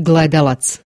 Gledalac.